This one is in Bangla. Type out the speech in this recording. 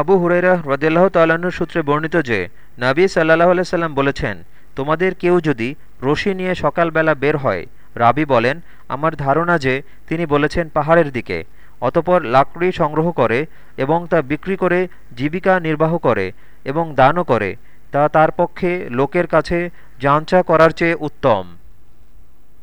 আবু হুরেরা রদিল্লাহ তাল্লাহ্ন সূত্রে বর্ণিত যে, নাবী সাল্লাহ আলাইসাল্লাম বলেছেন, তোমাদের কেউ যদি রশি নিয়ে সকালবেলা বের হয়, রাবি বলেন, আমার ধারণা যে, তিনি বলেছেন পাহাড়ের দিকে, অতপর লাকড়ি সংগ্রহ করে এবং তা বিক্রি করে জীবিকা নির্বাহ করে এবং দানও করে, তা তার পক্ষে লোকের কাছে যাঞ্চা করার চেয়ে উত্তম।